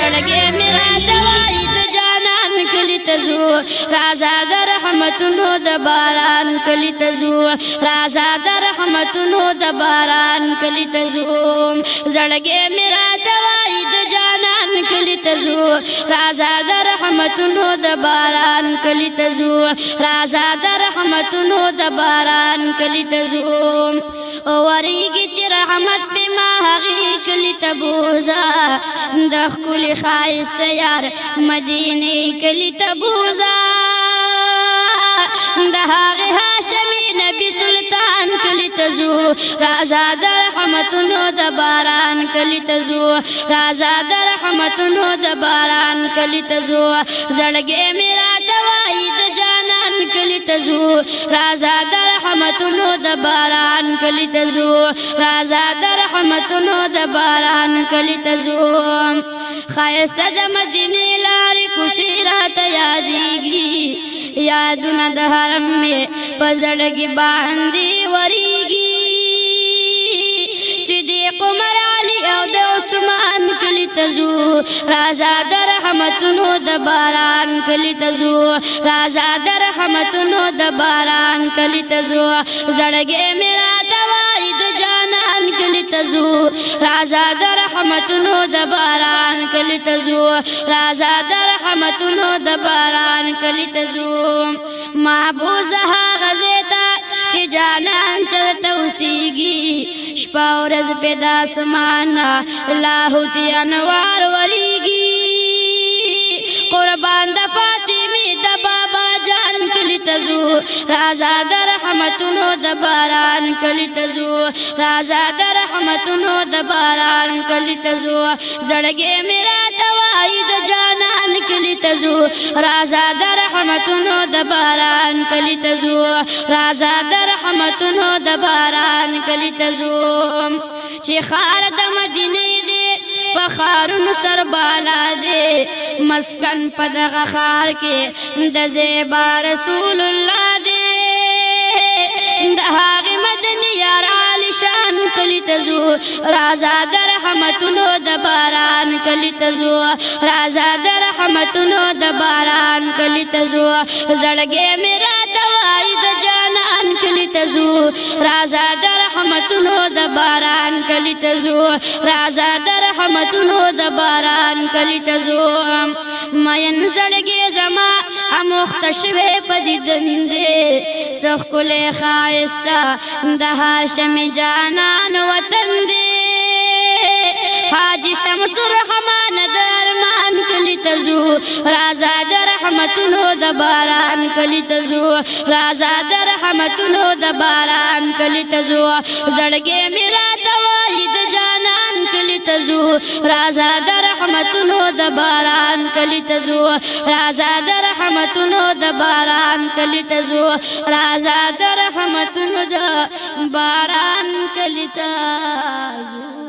زړګي میرا توای د جانان کلی تزو رازا در رحمتونو د باران کلی تزو رازا در رحمتونو د باران کلی تزو زړګي میرا توای د جانان کلی تزو رازا در رحمتونو د باران کلی تزو رازا در رحمتونو د باران کلی تزو اوریږي چې رحمت تبوزا د خپل خایست یار مدینه کلی تبوزا د هغه هاشمی نبی سلطان کلی تزو رازا د رحمتونو د باران کلی تزو رازا د رحمتونو د باران کلی تزو زړګې میرا دوای رازا در رحمتونو د باران کلی ته زو رازا د رحمتونو د باران کلی ته زو خایسته د مدینه لارې کوشي را ته یادېږي یادونه د حرم مې په زړه کې باندې ورېږي صدیق عمر علي او د عثمان کلی ته زو رازا د رحمتونو د باران کلی تزو رازا د رحمتونو د باران کلی تزو زړګې میرا دوای د جانان کلی تزو رازا د رحمتونو د باران کلی تزو رازا د رحمتونو د باران کلی تزو محبوز ها غزیتا چې جانان چرته وسیږي شپه ورځ پیدا سمانا الله دی انوار قربان د فاطمه د بابا جان کلی تزو رازا د رحمتونو د باران کلی تزو رازا د رحمتونو د باران کلی تزو زړګې میرا دوای د جانان کلی تزو رازا د رحمتونو د باران کلی تزو رازا د رحمتونو د باران کلی تزو چې خار د مدینه دی په خارونو سر بالا دی مسکن په دغه خار کې د زیبا رسول الله دی د هغه مدني یار عالیشان کلی تزو رازا در رحمتونو د باران کلی تزو رازا در رحمتونو د باران کلی تزو زړګې میرا دوای د جانان کلی تزو رازا در رحمتونو د باران کلی تزو رازا در رحمتونو د باران کلی ته زوم مین زړګي زما اموخت شوه پدې دندې سخ کله خایستا د هاشم جانان وطن دې حاجی شمس الرحمن درمان کلی تزو رازا در رحمتونو د باران کلی تزو رازا در رحمتونو د باران کلی تزو زړګي میرا ته والد رازا د رحمتونو د باران کلی ته زو رازا د رحمتونو د باران کلی ته زو رازا د رحمتونو د باران کلی ته زو